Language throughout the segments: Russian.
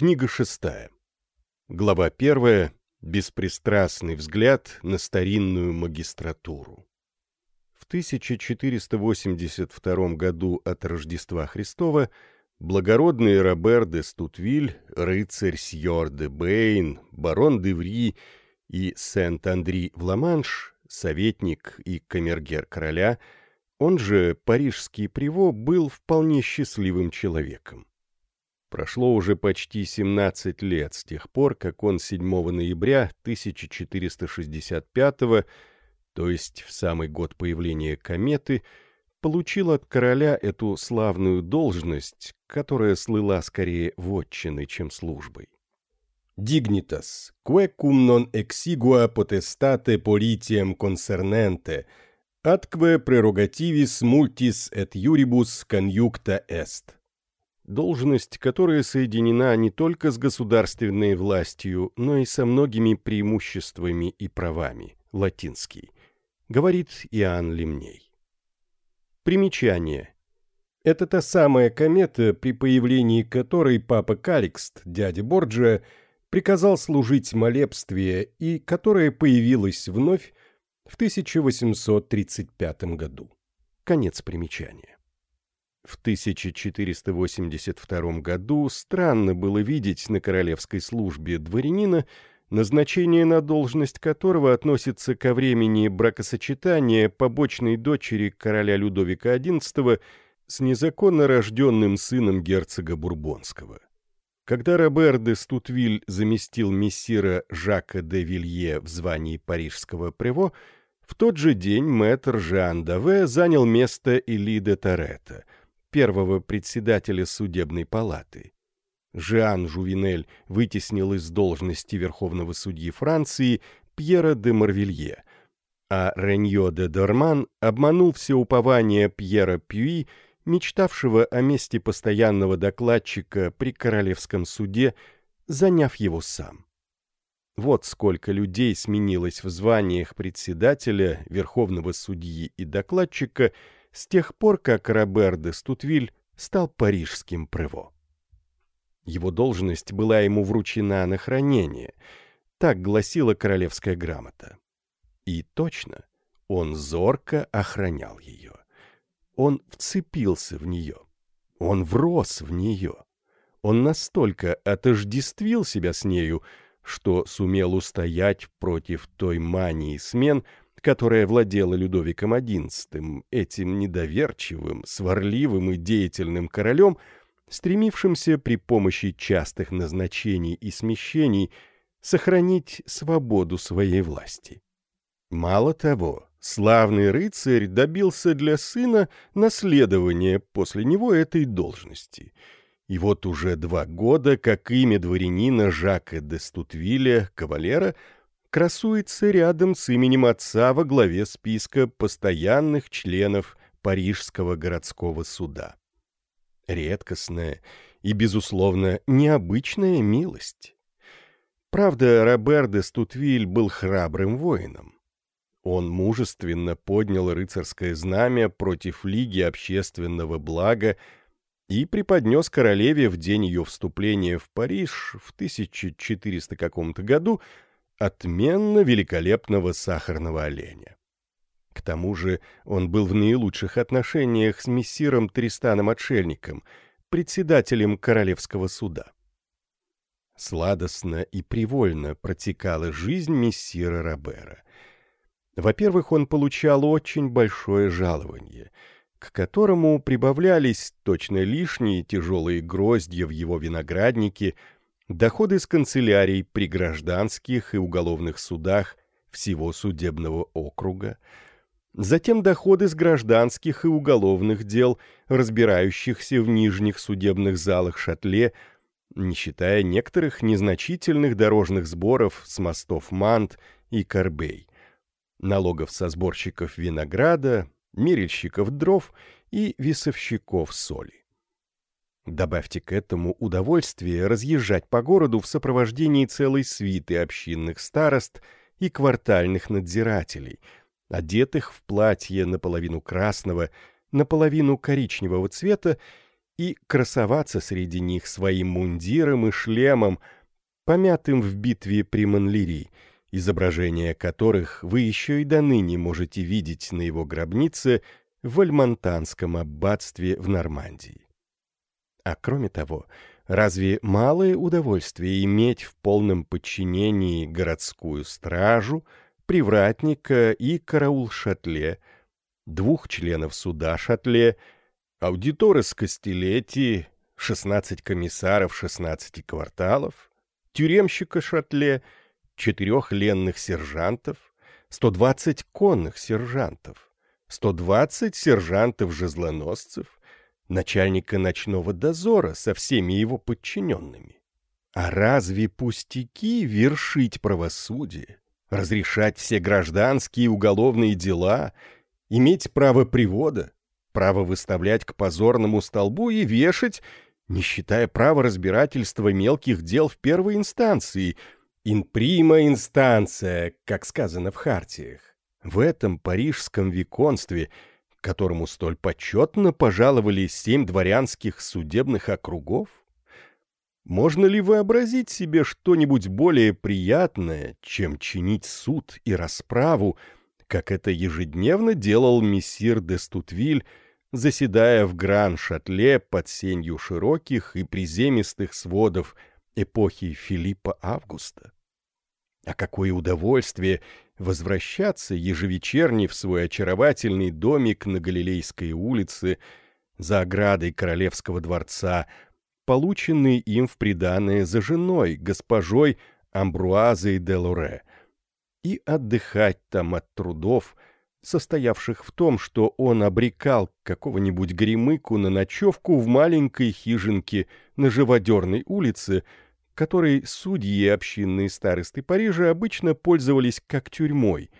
Книга шестая. Глава первая. Беспристрастный взгляд на старинную магистратуру. В 1482 году от Рождества Христова благородный Робер де Стутвиль, рыцарь Сьор де Бейн, барон де Ври и Сент-Андри в Ла-Манш, советник и камергер короля, он же парижский приво, был вполне счастливым человеком. Прошло уже почти 17 лет с тех пор, как он 7 ноября 1465 то есть в самый год появления кометы, получил от короля эту славную должность, которая слыла скорее вотчиной, чем службой. «Dignitas, que cum non exigua potestate politiam concernente, atque prerogativis multis et iuribus conjuncta est» должность, которая соединена не только с государственной властью, но и со многими преимуществами и правами, латинский, говорит Иоанн Лемней. Примечание. Это та самая комета, при появлении которой папа Каликст, дядя Борджиа, приказал служить молебствие и которая появилась вновь в 1835 году. Конец примечания. В 1482 году странно было видеть на королевской службе дворянина, назначение на должность которого относится ко времени бракосочетания побочной дочери короля Людовика XI с незаконно рожденным сыном герцога Бурбонского. Когда Робер де Стутвиль заместил мессира Жака де Вилье в звании парижского прево, в тот же день мэтр Жан Даве занял место Эли де Торетто — первого председателя судебной палаты. Жан Жувинель вытеснил из должности верховного судьи Франции Пьера де Марвилье, а Реньо де Дорман обманул все упования Пьера Пюи, мечтавшего о месте постоянного докладчика при королевском суде, заняв его сам. Вот сколько людей сменилось в званиях председателя, верховного судьи и докладчика – с тех пор, как Робер де Стутвиль стал парижским прево. Его должность была ему вручена на хранение, так гласила королевская грамота. И точно, он зорко охранял ее. Он вцепился в нее. Он врос в нее. Он настолько отождествил себя с нею, что сумел устоять против той мании смен, которая владела Людовиком XI, этим недоверчивым, сварливым и деятельным королем, стремившимся при помощи частых назначений и смещений сохранить свободу своей власти. Мало того, славный рыцарь добился для сына наследования после него этой должности. И вот уже два года, как имя дворянина Жака де Стутвиля, кавалера, красуется рядом с именем отца во главе списка постоянных членов Парижского городского суда. Редкостная и, безусловно, необычная милость. Правда, Робер де Стутвиль был храбрым воином. Он мужественно поднял рыцарское знамя против Лиги общественного блага и преподнес королеве в день ее вступления в Париж в 1400 каком-то году отменно великолепного сахарного оленя. К тому же он был в наилучших отношениях с мессиром Тристаном Отшельником, председателем Королевского суда. Сладостно и привольно протекала жизнь мессира Робера. Во-первых, он получал очень большое жалование, к которому прибавлялись точно лишние тяжелые гроздья в его винограднике — доходы с канцелярий при гражданских и уголовных судах всего судебного округа, затем доходы с гражданских и уголовных дел, разбирающихся в нижних судебных залах Шатле, не считая некоторых незначительных дорожных сборов с мостов Мант и Корбей, налогов со сборщиков винограда, мерильщиков дров и весовщиков соли. Добавьте к этому удовольствие разъезжать по городу в сопровождении целой свиты общинных старост и квартальных надзирателей, одетых в платье наполовину красного, наполовину коричневого цвета, и красоваться среди них своим мундиром и шлемом, помятым в битве при Монлири, изображения которых вы еще и до ныне можете видеть на его гробнице в Альмонтанском аббатстве в Нормандии. А кроме того, разве малое удовольствие иметь в полном подчинении городскую стражу, привратника и караул-шатле, двух членов суда шатле, аудиторы с Костелети, 16 комиссаров 16 кварталов, тюремщика шатле, четырех ленных сержантов, 120 конных сержантов, 120 сержантов-жезлоносцев, начальника ночного дозора со всеми его подчиненными. А разве пустяки вершить правосудие, разрешать все гражданские и уголовные дела, иметь право привода, право выставлять к позорному столбу и вешать, не считая права разбирательства мелких дел в первой инстанции, «инприма инстанция», как сказано в хартиях. В этом парижском виконстве, которому столь почетно пожаловали семь дворянских судебных округов, можно ли вообразить себе что-нибудь более приятное, чем чинить суд и расправу, как это ежедневно делал мессир де Стутвиль, заседая в Гран-Шатле под сенью широких и приземистых сводов эпохи Филиппа Августа? А какое удовольствие возвращаться ежевечерне в свой очаровательный домик на Галилейской улице за оградой Королевского дворца, полученный им в приданое за женой, госпожой Амбруазой де Лоре, и отдыхать там от трудов, состоявших в том, что он обрекал какого-нибудь гремыку на ночевку в маленькой хижинке на Живодерной улице, которой судьи и общинные старосты Парижа обычно пользовались как тюрьмой,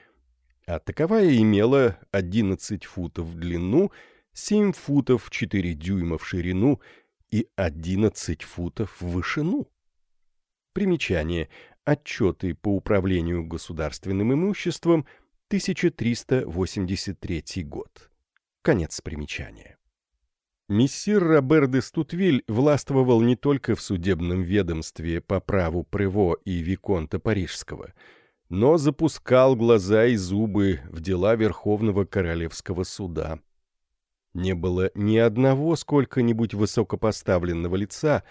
а таковая имела 11 футов в длину, 7 футов 4 дюйма в ширину и 11 футов в вышину. Примечание. Отчеты по управлению государственным имуществом, 1383 год. Конец примечания. Мессир Робер де Стутвиль властвовал не только в судебном ведомстве по праву Прево и Виконта Парижского, но запускал глаза и зубы в дела Верховного Королевского суда. Не было ни одного сколько-нибудь высокопоставленного лица,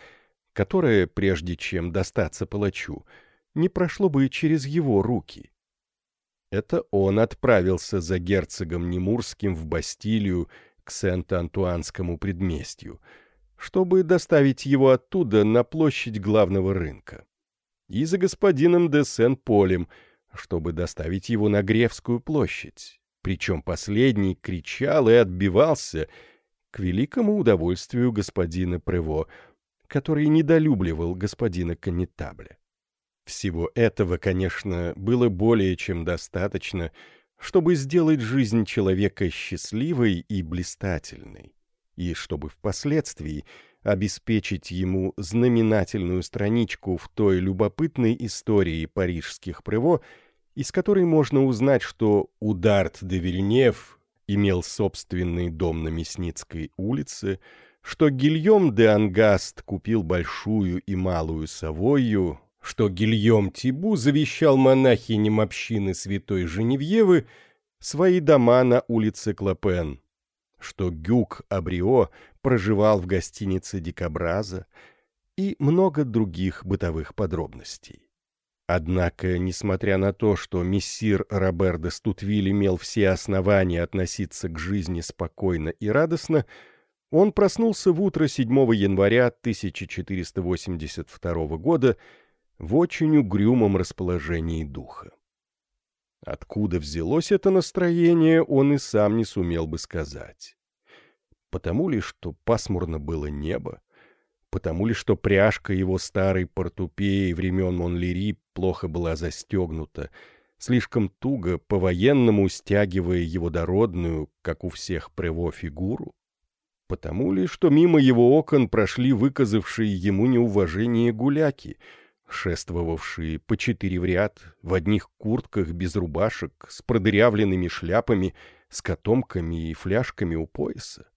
которое, прежде чем достаться палачу, не прошло бы через его руки. Это он отправился за герцогом Немурским в Бастилию к Сент-Антуанскому предместью, чтобы доставить его оттуда на площадь главного рынка. И за господином де Сен-Полем, чтобы доставить его на Гревскую площадь. Причем последний кричал и отбивался к великому удовольствию господина Прево, который недолюбливал господина Коннетабля. Всего этого, конечно, было более чем достаточно, чтобы сделать жизнь человека счастливой и блистательной, и чтобы впоследствии обеспечить ему знаменательную страничку в той любопытной истории парижских прево, из которой можно узнать, что Ударт де Вильнев имел собственный дом на Мясницкой улице, что Гильем де Ангаст купил большую и малую Савойю, что Гильем Тибу завещал монахиням общины святой Женевьевы свои дома на улице Клопен, что Гюк Абрио проживал в гостинице Дикобраза и много других бытовых подробностей. Однако, несмотря на то, что мессир Робер де Стутвиль имел все основания относиться к жизни спокойно и радостно, он проснулся в утро 7 января 1482 года в очень угрюмом расположении духа. Откуда взялось это настроение, он и сам не сумел бы сказать. Потому ли, что пасмурно было небо? Потому ли, что пряжка его старой портупеи времен Монлери плохо была застегнута, слишком туго, по-военному стягивая его дородную, как у всех прево, фигуру? Потому ли, что мимо его окон прошли выказавшие ему неуважение гуляки — шествовавшие по четыре в ряд, в одних куртках без рубашек, с продырявленными шляпами, с котомками и фляжками у пояса.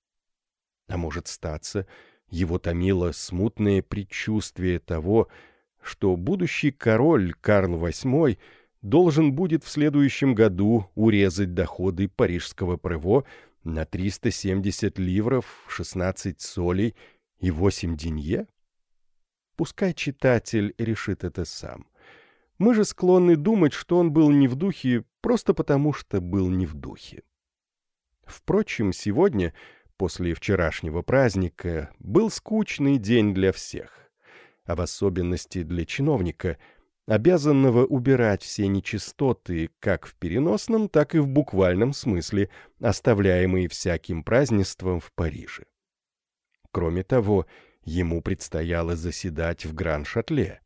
А может статься, Его томило смутное предчувствие того, что будущий король Карл VIII должен будет в следующем году урезать доходы парижского прево на 370 ливров, 16 солей и 8 денье? Пускай читатель решит это сам. Мы же склонны думать, что он был не в духе, просто потому что был не в духе. Впрочем, сегодня, после вчерашнего праздника, был скучный день для всех, а в особенности для чиновника, обязанного убирать все нечистоты как в переносном, так и в буквальном смысле, оставляемые всяким празднеством в Париже. Кроме того, ему предстояло заседать в Гран-Шатле.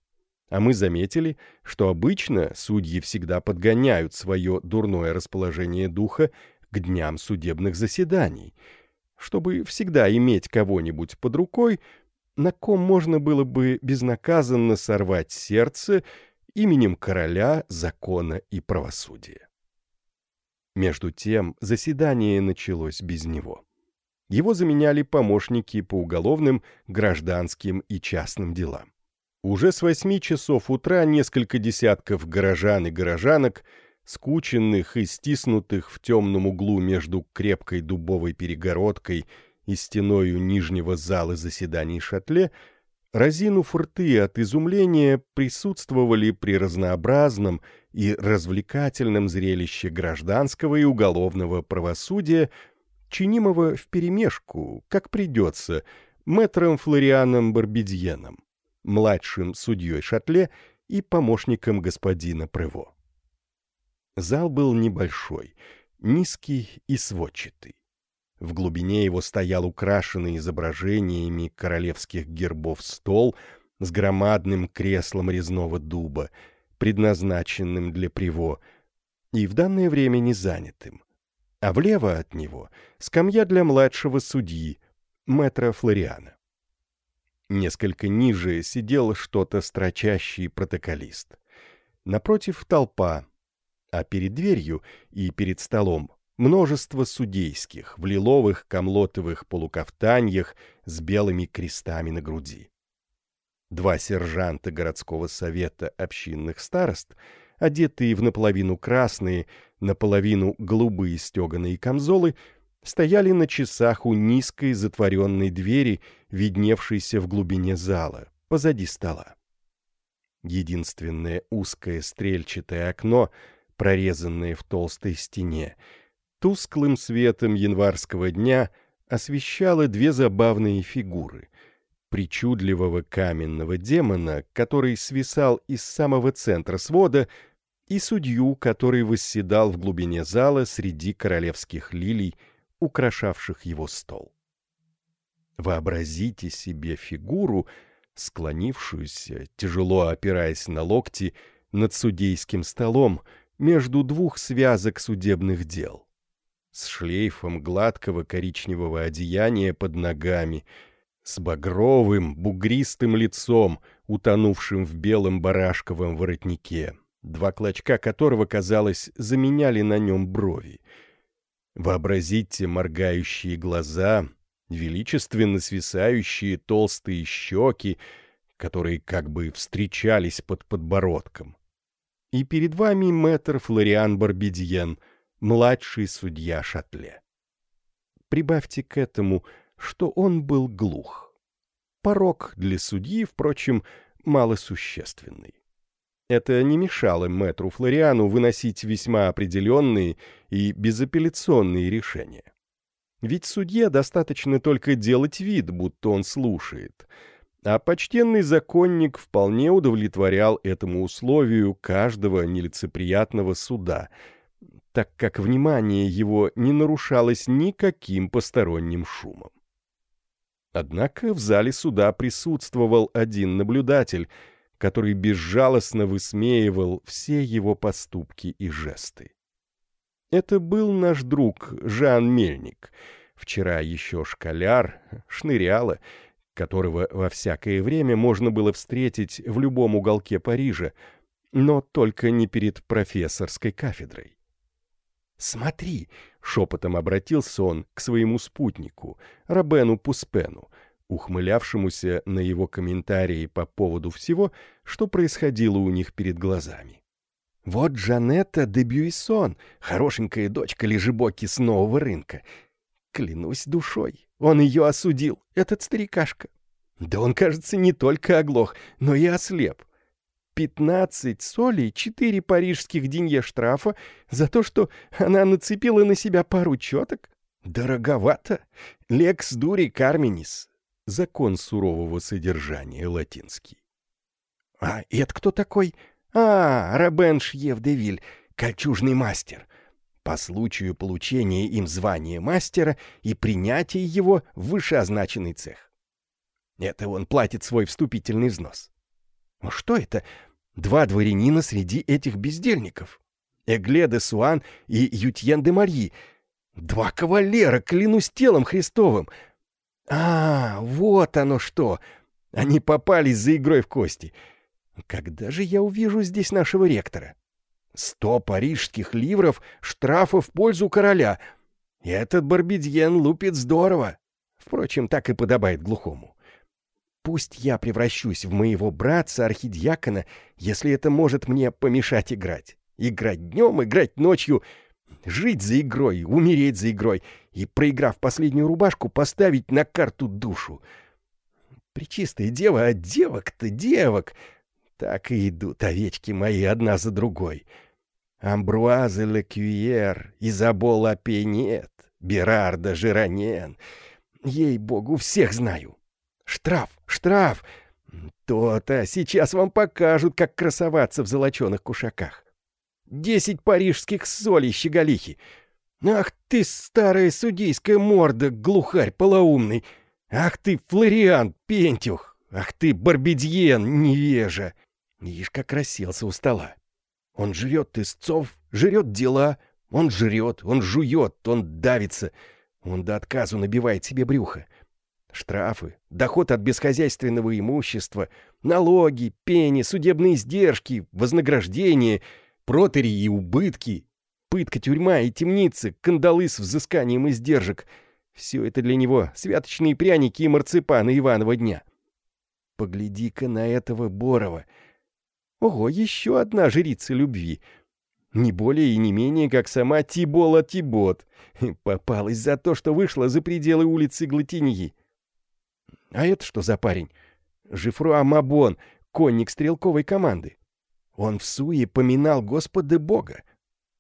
А мы заметили, что обычно судьи всегда подгоняют свое дурное расположение духа к дням судебных заседаний, чтобы всегда иметь кого-нибудь под рукой, на ком можно было бы безнаказанно сорвать сердце именем короля, закона и правосудия. Между тем заседание началось без него. Его заменяли помощники по уголовным, гражданским и частным делам. Уже с восьми часов утра несколько десятков горожан и горожанок, скученных и стиснутых в темном углу между крепкой дубовой перегородкой и стеною нижнего зала заседаний шатле, разинув рты от изумления, присутствовали при разнообразном и развлекательном зрелище гражданского и уголовного правосудия, чинимого вперемешку, как придется, мэтром Флорианом Барбидьеном, младшим судьей Шатле и помощником господина Прево. Зал был небольшой, низкий и сводчатый. В глубине его стоял украшенный изображениями королевских гербов стол с громадным креслом резного дуба, предназначенным для Прево, и в данное время не занятым а влево от него — скамья для младшего судьи, мэтра Флориана. Несколько ниже сидел что-то строчащий протоколист. Напротив — толпа, а перед дверью и перед столом множество судейских в лиловых камлотовых полукафтаньях с белыми крестами на груди. Два сержанта городского совета общинных старост, одетые в наполовину красные, наполовину голубые стеганые камзолы, стояли на часах у низкой затворенной двери, видневшейся в глубине зала, позади стола. Единственное узкое стрельчатое окно, прорезанное в толстой стене, тусклым светом январского дня освещало две забавные фигуры — причудливого каменного демона, который свисал из самого центра свода, и судью, который восседал в глубине зала среди королевских лилий, украшавших его стол. Вообразите себе фигуру, склонившуюся, тяжело опираясь на локти, над судейским столом между двух связок судебных дел, с шлейфом гладкого коричневого одеяния под ногами, с багровым, бугристым лицом, утонувшим в белом барашковом воротнике, два клочка которого, казалось, заменяли на нем брови. Вообразите моргающие глаза, величественно свисающие толстые щеки, которые как бы встречались под подбородком. И перед вами мэтр Флориан Барбидьен, младший судья Шатле. Прибавьте к этому, что он был глух. Порог для судьи, впрочем, малосущественный. Это не мешало мэтру Флориану выносить весьма определенные и безапелляционные решения. Ведь судье достаточно только делать вид, будто он слушает. А почтенный законник вполне удовлетворял этому условию каждого нелицеприятного суда, так как внимание его не нарушалось никаким посторонним шумом. Однако в зале суда присутствовал один наблюдатель — который безжалостно высмеивал все его поступки и жесты. Это был наш друг Жан Мельник, вчера еще школяр, шныряла, которого во всякое время можно было встретить в любом уголке Парижа, но только не перед профессорской кафедрой. «Смотри!» — шепотом обратился он к своему спутнику, Робену Пуспену, ухмылявшемуся на его комментарии по поводу всего, что происходило у них перед глазами. «Вот Джанетта де Бюйсон, хорошенькая дочка лежебоки с нового рынка. Клянусь душой, он ее осудил, этот старикашка. Да он, кажется, не только оглох, но и ослеп. Пятнадцать солей, четыре парижских денье штрафа за то, что она нацепила на себя пару четок? Дороговато. Лекс дури карминис. Закон сурового содержания латинский. А это кто такой? А, Рабен Шьев-де-Виль, кольчужный мастер. По случаю получения им звания мастера и принятия его в вышеозначенный цех. Это он платит свой вступительный взнос. Ну что это? Два дворянина среди этих бездельников. Эгле де Суан и Ютьен де Марьи. Два кавалера, клянусь телом Христовым. А, вот оно что! Они попались за игрой в кости. Когда же я увижу здесь нашего ректора? Сто парижских ливров штрафа в пользу короля. Этот Барбидьен лупит здорово. Впрочем, так и подобает глухому. Пусть я превращусь в моего братца-архидиакона, если это может мне помешать играть. Играть днем, играть ночью, жить за игрой, умереть за игрой и, проиграв последнюю рубашку, поставить на карту душу. Причистая дева, а девок-то девок! Так и идут овечки мои одна за другой. Амбруаза Лекюер, Изабола Пенет, Берарда Жиронен. Ей-богу, всех знаю. Штраф, штраф! То-то, сейчас вам покажут, как красоваться в золоченых кушаках. Десять парижских солей, щеголихи. Ах ты, старая судейская морда, глухарь полоумный! Ах ты, Флориан, пентюх! Ах ты, Барбидьен, невежа! Ишь, как расселся у стола. Он жрет истцов, жрет дела, он жрет, он жует, он давится, он до отказу набивает себе брюхо штрафы, доход от бесхозяйственного имущества, налоги, пени, судебные издержки, вознаграждения, протери и убытки, пытка, тюрьма и темницы, кандалы с взысканием издержек — все это для него святочные пряники и марципаны Иванова дня. Погляди-ка на этого Борова. Ого, еще одна жрица любви. Не более и не менее, как сама Тибола Тибот. Попалась за то, что вышла за пределы улицы Глатиньи. А это что за парень? Жифруа Мабон, конник стрелковой команды. Он в суе поминал Господа Бога.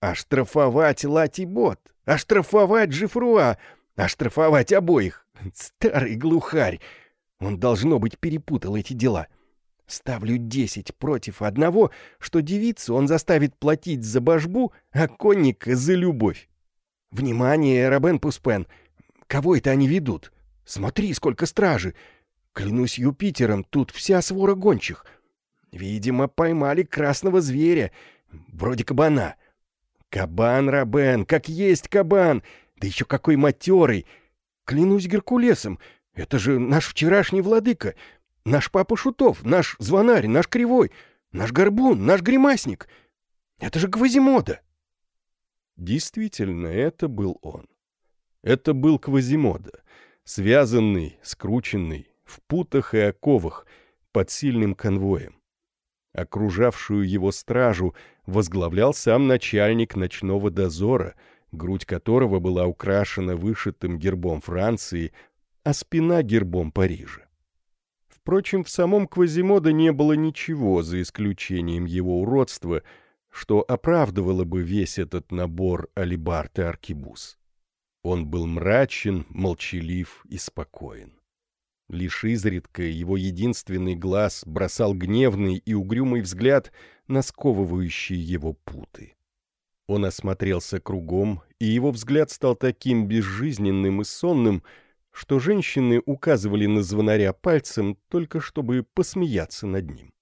Оштрафовать Латибот, оштрафовать Жифруа, оштрафовать обоих. Старый глухарь. Он, должно быть, перепутал эти дела. Ставлю десять против одного, что девицу он заставит платить за божбу, а конника за любовь. Внимание, Робен Пуспен, кого это они ведут? Смотри, сколько стражи! Клянусь Юпитером, тут вся свора гончих. Видимо, поймали красного зверя, вроде кабана. Кабан, Рабен, как есть кабан, да еще какой матерый. Клянусь Геркулесом, это же наш вчерашний владыка, наш папа Шутов, наш звонарь, наш кривой, наш горбун, наш гримасник. Это же Квазимода. Действительно, это был он. Это был Квазимода связанный, скрученный, в путах и оковах, под сильным конвоем. Окружавшую его стражу возглавлял сам начальник ночного дозора, грудь которого была украшена вышитым гербом Франции, а спина гербом Парижа. Впрочем, в самом Квазимода не было ничего, за исключением его уродства, что оправдывало бы весь этот набор алибард и аркибуз. Он был мрачен, молчалив и спокоен. Лишь изредка его единственный глаз бросал гневный и угрюмый взгляд на сковывающие его путы. Он осмотрелся кругом, и его взгляд стал таким безжизненным и сонным, что женщины указывали на звонаря пальцем, только чтобы посмеяться над ним.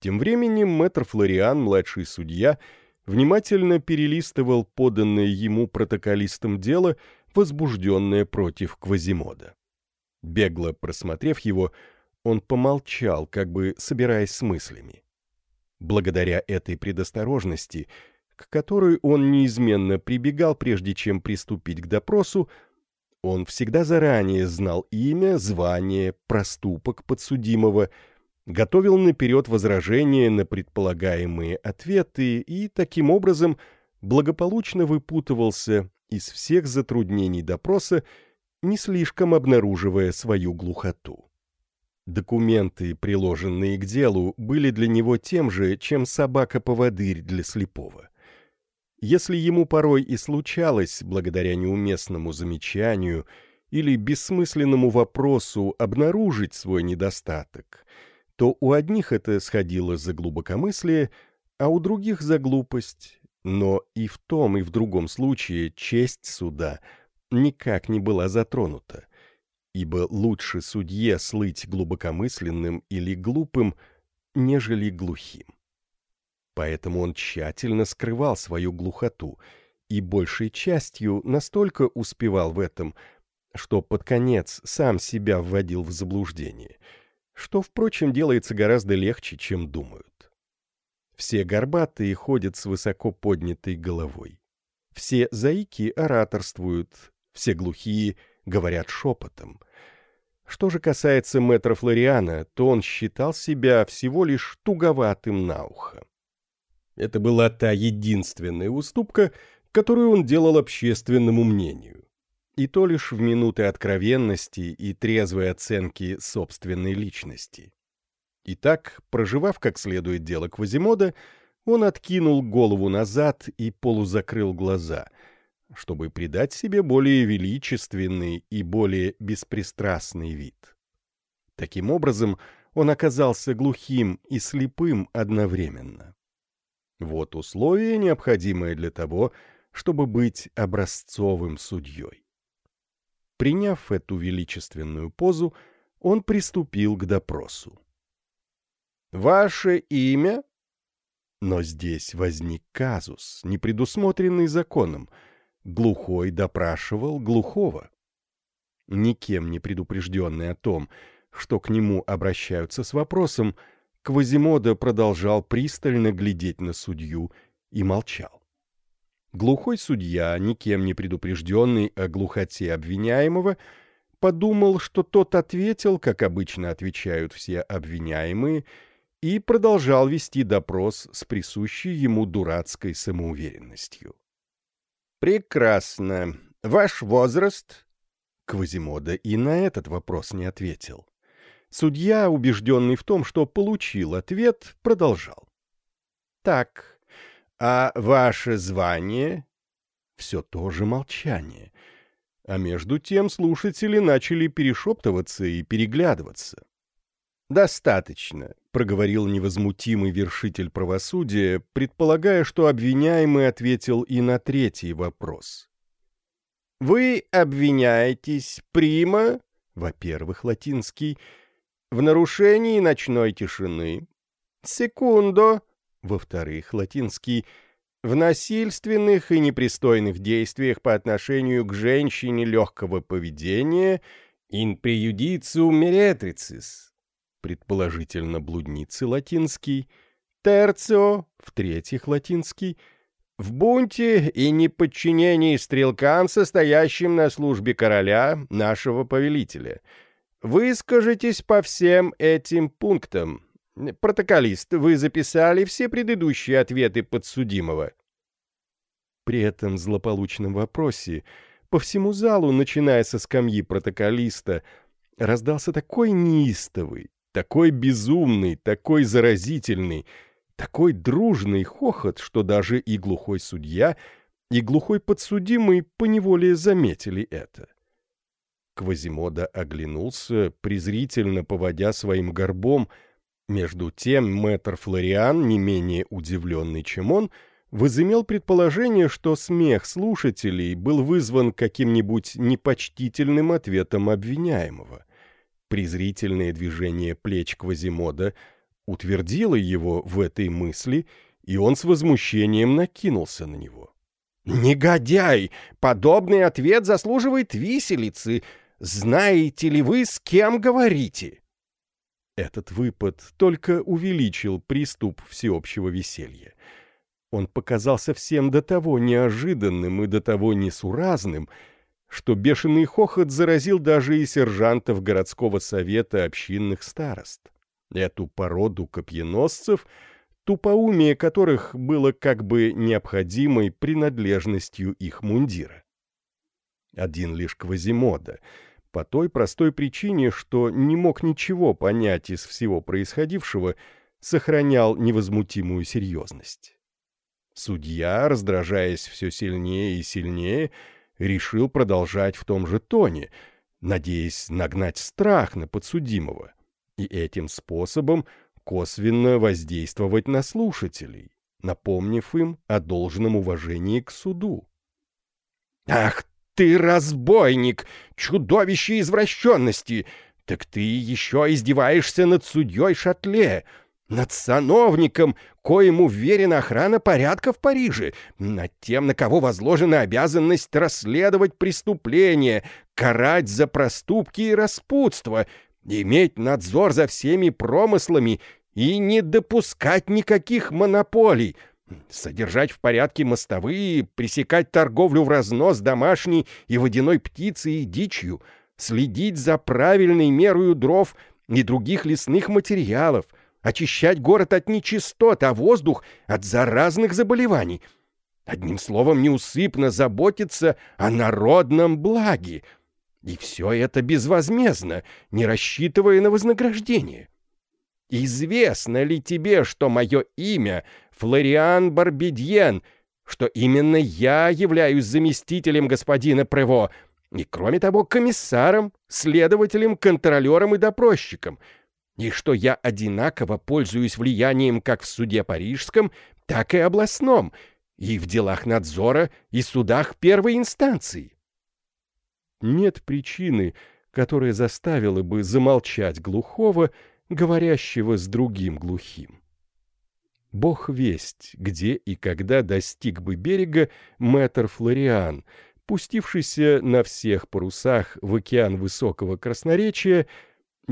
Тем временем мэтр Флориан, младший судья, внимательно перелистывал поданное ему протоколистом дело, возбужденное против Квазимода. Бегло просмотрев его, он помолчал, как бы собираясь с мыслями. Благодаря этой предосторожности, к которой он неизменно прибегал, прежде чем приступить к допросу, Он всегда заранее знал имя, звание, проступок подсудимого, готовил наперед возражения на предполагаемые ответы и, таким образом, благополучно выпутывался из всех затруднений допроса, не слишком обнаруживая свою глухоту. Документы, приложенные к делу, были для него тем же, чем собака-поводырь для слепого. Если ему порой и случалось, благодаря неуместному замечанию или бессмысленному вопросу, обнаружить свой недостаток, то у одних это сходило за глубокомыслие, а у других за глупость. Но и в том, и в другом случае честь суда никак не была затронута, ибо лучше судье слыть глубокомысленным или глупым, нежели глухим. Поэтому он тщательно скрывал свою глухоту и большей частью настолько успевал в этом, что под конец сам себя вводил в заблуждение, что, впрочем, делается гораздо легче, чем думают. Все горбатые ходят с высоко поднятой головой. Все заики ораторствуют, все глухие говорят шепотом. Что же касается мэтра Флориана, то он считал себя всего лишь туговатым на ухо. Это была та единственная уступка, которую он делал общественному мнению. И то лишь в минуты откровенности и трезвой оценки собственной личности. Итак, проживав как следует дело Квазимода, он откинул голову назад и полузакрыл глаза, чтобы придать себе более величественный и более беспристрастный вид. Таким образом, он оказался глухим и слепым одновременно. Вот условие, необходимое для того, чтобы быть образцовым судьей. Приняв эту величественную позу, он приступил к допросу. «Ваше имя?» Но здесь возник казус, не предусмотренный законом. Глухой допрашивал глухого. Никем не предупрежденный о том, что к нему обращаются с вопросом, Квазимода продолжал пристально глядеть на судью и молчал. Глухой судья, никем не предупрежденный о глухоте обвиняемого, подумал, что тот ответил, как обычно отвечают все обвиняемые, и продолжал вести допрос с присущей ему дурацкой самоуверенностью. «Прекрасно. Ваш возраст?» Квазимода и на этот вопрос не ответил. Судья, убежденный в том, что получил ответ, продолжал. «Так, а ваше звание?» Все то же молчание. А между тем слушатели начали перешептываться и переглядываться. «Достаточно», — проговорил невозмутимый вершитель правосудия, предполагая, что обвиняемый ответил и на третий вопрос. «Вы обвиняетесь, прима?» Во-первых, латинский — в нарушении ночной тишины. Секундо, во-вторых, латинский, в насильственных и непристойных действиях по отношению к женщине легкого поведения in prejudiциum meretricis, предположительно блудницы латинский, терцио, в-третьих, латинский, в бунте и неподчинении стрелкам, состоящим на службе короля, нашего повелителя — Выскажитесь по всем этим пунктам. Протоколист, вы записали все предыдущие ответы подсудимого. При этом злополучном вопросе по всему залу, начиная со скамьи протоколиста, раздался такой неистовый, такой безумный, такой заразительный, такой дружный хохот, что даже и глухой судья, и глухой подсудимый поневоле заметили это. Квазимода оглянулся, презрительно поводя своим горбом. Между тем мэтр Флориан, не менее удивленный, чем он, возымел предположение, что смех слушателей был вызван каким-нибудь непочтительным ответом обвиняемого. Презрительное движение плеч Квазимода утвердило его в этой мысли, и он с возмущением накинулся на него. «Негодяй! Подобный ответ заслуживает виселицы!» Знаете ли вы, с кем говорите?» Этот выпад только увеличил приступ всеобщего веселья. Он показался всем до того неожиданным и до того несуразным, что бешеный хохот заразил даже и сержантов городского совета общинных старост. Эту породу копьеносцев, тупоумие которых было как бы необходимой принадлежностью их мундира. Один лишь Квазимода, по той простой причине, что не мог ничего понять из всего происходившего, сохранял невозмутимую серьезность. Судья, раздражаясь все сильнее и сильнее, решил продолжать в том же тоне, надеясь нагнать страх на подсудимого и этим способом косвенно воздействовать на слушателей, напомнив им о должном уважении к суду. «Ах ты, разбойник! Чудовище извращенности! Так ты еще издеваешься над судьей Шатле!» Над сановником, коему верена охрана порядка в Париже, над тем, на кого возложена обязанность расследовать преступления, карать за проступки и распутство, иметь надзор за всеми промыслами и не допускать никаких монополий, содержать в порядке мостовые, пресекать торговлю в разнос домашней и водяной птицей и дичью, следить за правильной мерою дров и других лесных материалов — очищать город от нечистот, а воздух от заразных заболеваний. Одним словом, неусыпно заботиться о народном благе. И все это безвозмездно, не рассчитывая на вознаграждение. Известно ли тебе, что мое имя Флориан Барбидьен, что именно я являюсь заместителем господина Прево, и, кроме того, комиссаром, следователем, контролером и допросчиком — и что я одинаково пользуюсь влиянием как в суде парижском, так и областном, и в делах надзора и судах первой инстанции. Нет причины, которая заставила бы замолчать глухого, говорящего с другим глухим. Бог весть, где и когда достиг бы берега мэтр Флориан, пустившийся на всех парусах в океан высокого красноречия,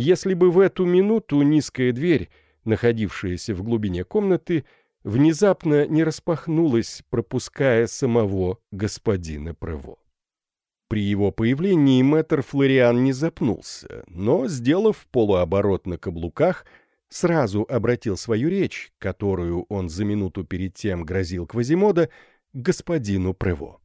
если бы в эту минуту низкая дверь, находившаяся в глубине комнаты, внезапно не распахнулась, пропуская самого господина Прево. При его появлении мэтр Флориан не запнулся, но, сделав полуоборот на каблуках, сразу обратил свою речь, которую он за минуту перед тем грозил Квазимода, к господину Прево.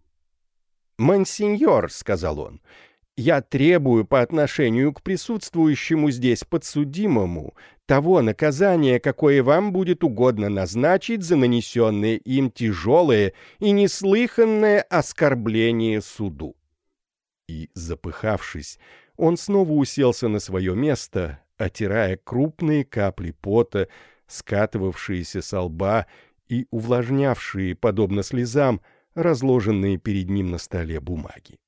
«Монсеньор», — сказал он, — я требую по отношению к присутствующему здесь подсудимому того наказания, какое вам будет угодно назначить за нанесенное им тяжелое и неслыханное оскорбление суду. И, запыхавшись, он снова уселся на свое место, отирая крупные капли пота, скатывавшиеся со лба и увлажнявшие, подобно слезам, разложенные перед ним на столе бумаги.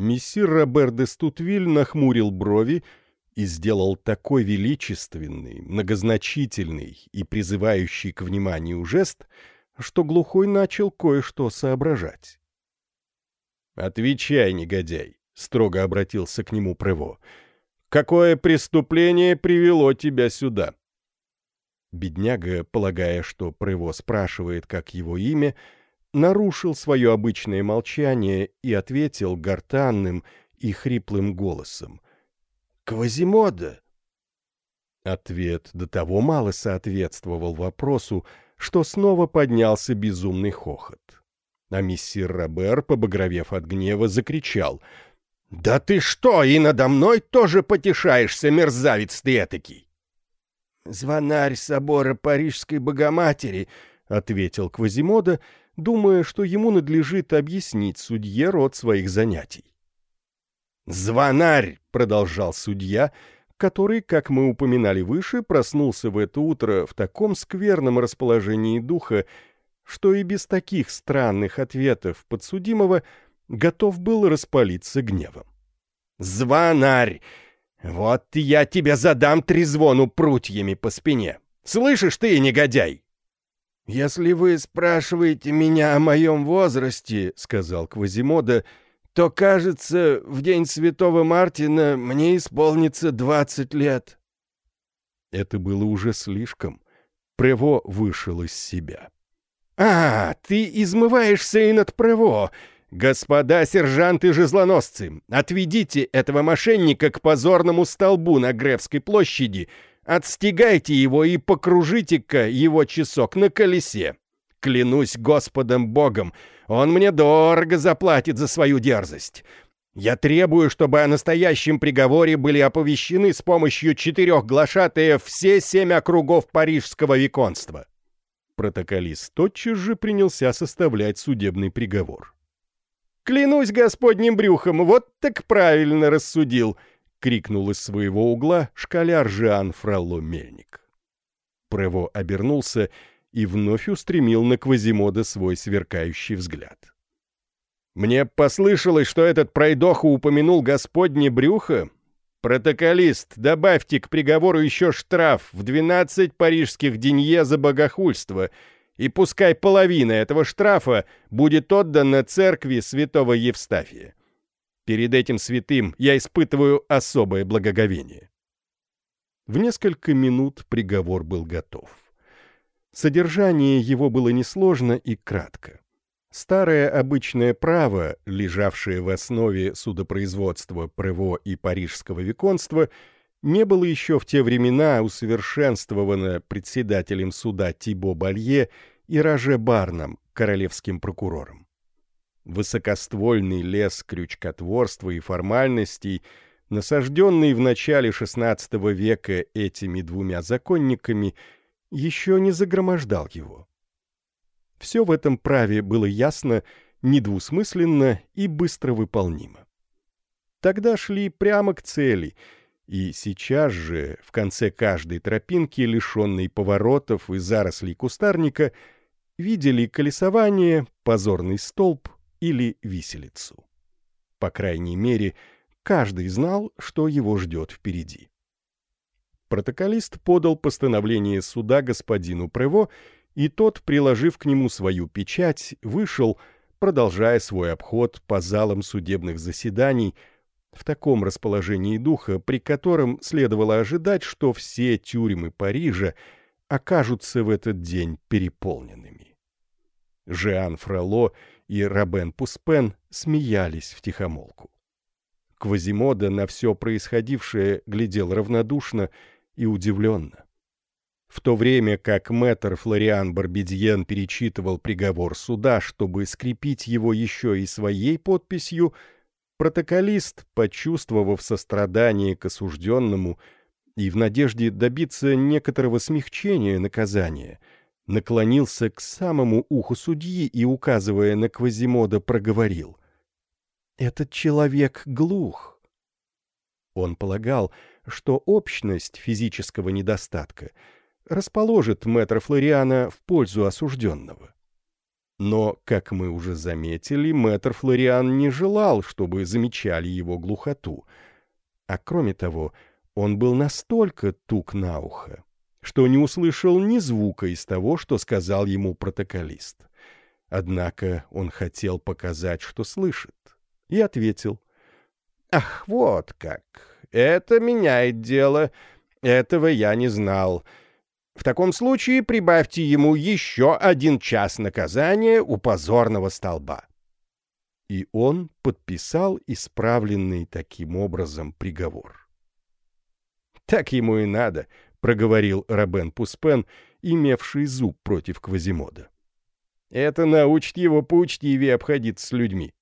Мессир Робер де Стутвиль нахмурил брови и сделал такой величественный, многозначительный и призывающий к вниманию жест, что глухой начал кое-что соображать. «Отвечай, негодяй!» — строго обратился к нему Прево. «Какое преступление привело тебя сюда?» Бедняга, полагая, что Прево спрашивает, как его имя, — нарушил свое обычное молчание и ответил гортанным и хриплым голосом. «Квазимода!» Ответ до того мало соответствовал вопросу, что снова поднялся безумный хохот. А мессир Робер, побагровев от гнева, закричал. «Да ты что, и надо мной тоже потешаешься, мерзавец ты этакий!» «Звонарь собора Парижской Богоматери», — ответил Квазимода, — думая, что ему надлежит объяснить судье род своих занятий. «Звонарь!» — продолжал судья, который, как мы упоминали выше, проснулся в это утро в таком скверном расположении духа, что и без таких странных ответов подсудимого готов был распалиться гневом. «Звонарь! Вот я тебе задам трезвону прутьями по спине! Слышишь ты, негодяй!» «Если вы спрашиваете меня о моем возрасте, — сказал Квазимода, — то, кажется, в день Святого Мартина мне исполнится двадцать лет». Это было уже слишком. Прево вышел из себя. «А, ты измываешься и над Прево! «Господа сержанты-жезлоносцы, отведите этого мошенника к позорному столбу на Гревской площади, отстегайте его и покружите-ка его часок на колесе. Клянусь Господом Богом, он мне дорого заплатит за свою дерзость. Я требую, чтобы о настоящем приговоре были оповещены с помощью четырех глашатаев все семь округов парижского виконства». Протоколист тотчас же принялся составлять судебный приговор. «Клянусь господним брюхом, вот так правильно рассудил!» — крикнул из своего угла школяр Жан Фролло Мельник. Прево обернулся и вновь устремил на Квазимода свой сверкающий взгляд. Мне послышалось, что этот пройдоха упомянул господне брюхо. Протоколист, добавьте к приговору еще штраф в 12 парижских денье за богохульство, и пускай половина этого штрафа будет отдана церкви святого Евстафия. Перед этим святым я испытываю особое благоговение. В несколько минут приговор был готов. Содержание его было несложно и кратко. Старое обычное право, лежавшее в основе судопроизводства Прево и Парижского виконства, не было еще в те времена усовершенствовано председателем суда Тибо Балье и Роже Барном, королевским прокурором. Высокоствольный лес крючкотворства и формальностей, насажденный в начале XVI века этими двумя законниками, еще не загромождал его. Все в этом праве было ясно, недвусмысленно и быстро выполнимо. Тогда шли прямо к цели, и сейчас же, в конце каждой тропинки, лишенной поворотов и зарослей кустарника, видели колесование, позорный столб или виселицу. По крайней мере, каждый знал, что его ждет впереди. Протоколист подал постановление суда господину Прево и тот, приложив к нему свою печать, вышел, продолжая свой обход по залам судебных заседаний, в таком расположении духа, при котором следовало ожидать, что все тюрьмы Парижа окажутся в этот день переполненными. Жиан Фроло и Робен Пуспен смеялись втихомолку. Квазимода на все происходившее глядел равнодушно и удивленно. В то время как мэтр Флориан Барбидьен перечитывал приговор суда, чтобы скрепить его еще и своей подписью, протоколист, почувствовав сострадание к осужденному и в надежде добиться некоторого смягчения наказания, наклонился к самому уху судьи и, указывая на Квазимода, проговорил. «Этот человек глух». Он полагал, что общность физического недостатка — расположит мэтра Флориана в пользу осужденного. Но, как мы уже заметили, мэтр Флориан не желал, чтобы замечали его глухоту. А кроме того, он был настолько тук на ухо, что не услышал ни звука из того, что сказал ему протоколист. Однако он хотел показать, что слышит, и ответил. «Ах, вот как! Это меняет дело. Этого я не знал. В таком случае прибавьте ему еще один час наказания у позорного столба. И он подписал исправленный таким образом приговор. «Так ему и надо», — проговорил Робен Пуспен, имевший зуб против Квазимода. «Это научит его поучтивее обходиться с людьми».